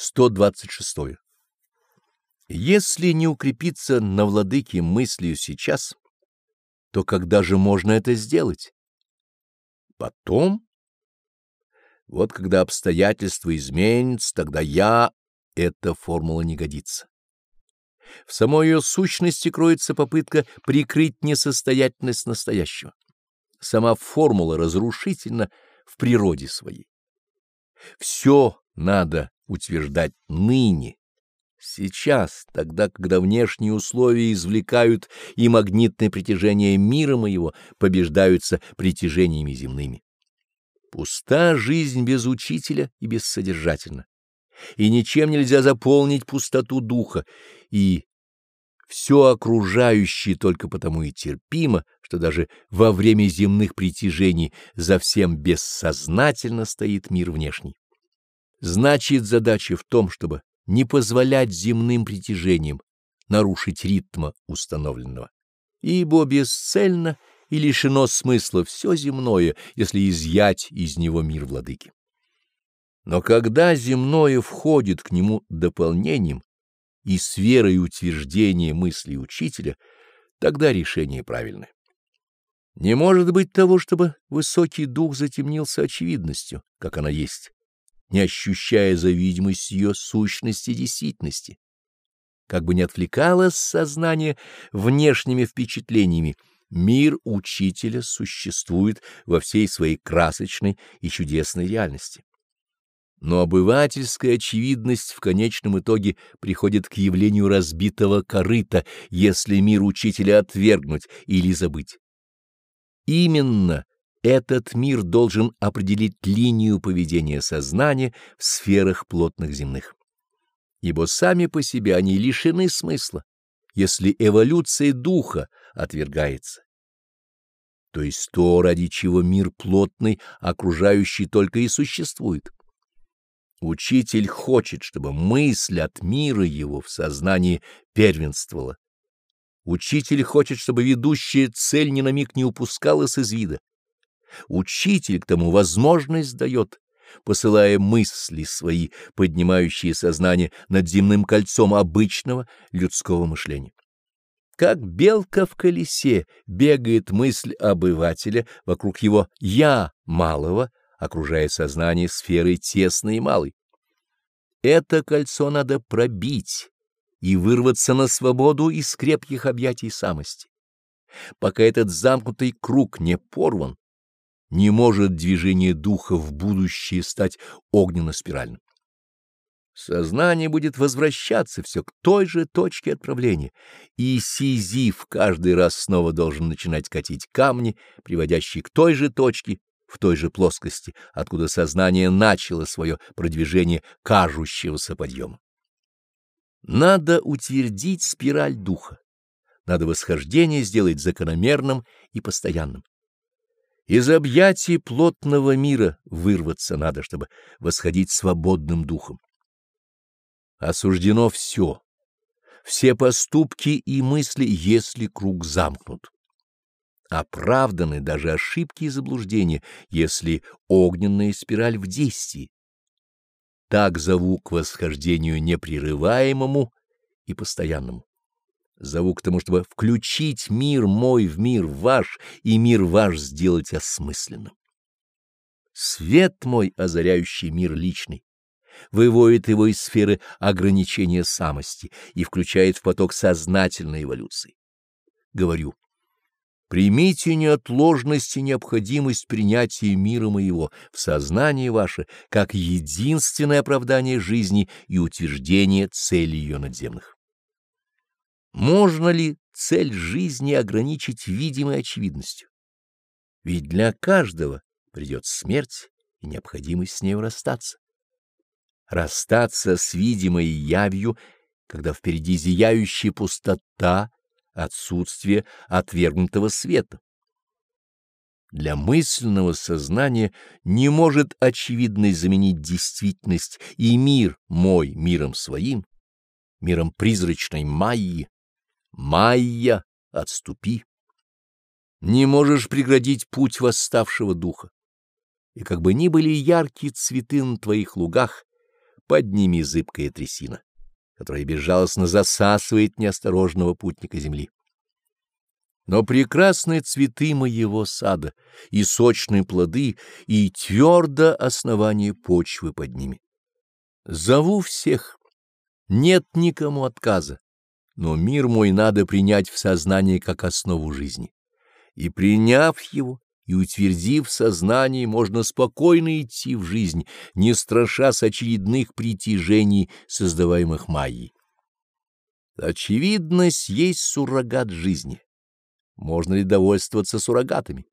126. Если не укрепиться на владыке мыслью сейчас, то когда же можно это сделать? Потом? Вот когда обстоятельства изменятся, тогда я... Эта формула не годится. В самой ее сущности кроется попытка прикрыть несостоятельность настоящего. Сама формула разрушительна в природе своей. Все надо утверждать ныне, сейчас, тогда, когда внешние условия извлекают и магнитное притяжение мира моего побеждаются притяжениями земными. Пуста жизнь без учителя и бессодержательна, и ничем нельзя заполнить пустоту духа, и все окружающее только потому и терпимо, что даже во время земных притяжений за всем бессознательно стоит мир внешний. Значит, задача в том, чтобы не позволять земным притяжениям нарушить ритма установленного, ибо бесцельно и лишено смысла все земное, если изъять из него мир владыки. Но когда земное входит к нему дополнением и с верой утверждение мысли учителя, тогда решение правильное. Не может быть того, чтобы высокий дух затемнился очевидностью, как она есть, не ощущая за видимость ее сущности действительности. Как бы ни отвлекалось сознание внешними впечатлениями, мир учителя существует во всей своей красочной и чудесной реальности. Но обывательская очевидность в конечном итоге приходит к явлению разбитого корыта, если мир учителя отвергнуть или забыть. Именно этот мир должен определить линию поведения сознания в сферах плотных земных. Ибо сами по себе они лишены смысла, если эволюция духа отвергается. То есть то, ради чего мир плотный, окружающий только и существует. Учитель хочет, чтобы мысль от мира его в сознании первенствовала. Учитель хочет, чтобы ведущая цель ни на миг не упускалась из вида. Учитель к тому возможность дает, посылая мысли свои, поднимающие сознание над земным кольцом обычного людского мышления. Как белка в колесе бегает мысль обывателя вокруг его «я» малого, окружая сознание сферой тесной и малой. Это кольцо надо пробить и вырваться на свободу из крепких объятий самости. Пока этот замкнутый круг не порван, не может движение духа в будущее стать огненно-спиральным. Сознание будет возвращаться все к той же точке отправления, и Сизиф каждый раз снова должен начинать катить камни, приводящие к той же точке, в той же плоскости, откуда сознание начало свое продвижение кажущегося подъема. Надо утвердить спираль духа, надо восхождение сделать закономерным и постоянным. Из объятий плотного мира вырваться надо, чтобы восходить свободным духом. Осуждено все, все поступки и мысли, если круг замкнут. Оправданы даже ошибки и заблуждения, если огненная спираль в действии. Так зову к восхождению непрерываемому и постоянному. Зову к тому, чтобы включить мир мой в мир ваш и мир ваш сделать осмысленным. Свет мой, озаряющий мир личный, выводит его из сферы ограничения самости и включает в поток сознательной эволюции. Говорю, примите неотложность и необходимость принятия мира моего в сознание ваше как единственное оправдание жизни и утверждение цели ее надземных. Можно ли цель жизни ограничить видимой очевидностью? Ведь для каждого придет смерть и необходимость с нею расстаться. Расстаться с видимой явью, когда впереди зияющая пустота, отсутствие отвергнутого света. Для мысленного сознания не может очевидность заменить действительность и мир мой миром своим, миром призрачной Майи, Майя, отступи. Не можешь преградить путь восставшего духа. И как бы ни были яркие цветы на твоих лугах, под ними зыбкая трясина, которая безжалостно засасывает неосторожного путника земли. Но прекрасные цветы моего сада и сочные плоды, и твердо основание почвы под ними. Зову всех, нет никому отказа, но мир мой надо принять в сознание как основу жизни. И приняв его, и утвердив сознание, можно спокойно идти в жизнь, не страшась очередных притяжений, создаваемых Майей. Очевидность есть суррогат жизни. Можно ли довольствоваться суррогатами?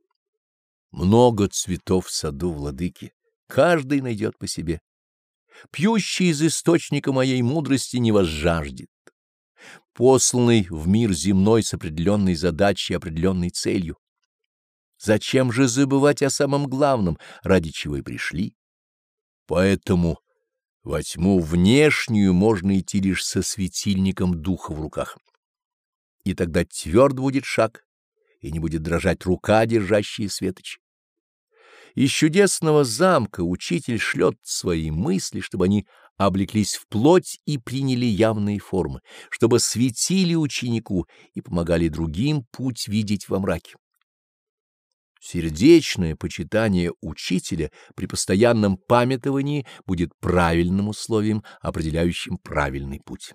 Много цветов в саду владыки, каждый найдет по себе. Пьющий из источника моей мудрости не возжаждет. Посланный в мир земной с определенной задачей и определенной целью. Зачем же забывать о самом главном, ради чего и пришли? Поэтому во тьму внешнюю можно идти лишь со светильником духа в руках. И тогда тверд будет шаг, и не будет дрожать рука, держащая светоч. Из чудесного замка учитель шлет свои мысли, чтобы они облеклись в плоть и приняли явные формы, чтобы светили ученику и помогали другим путь видеть во мраке. Сердечное почитание учителя при постоянном памятовании будет правильным условием, определяющим правильный путь.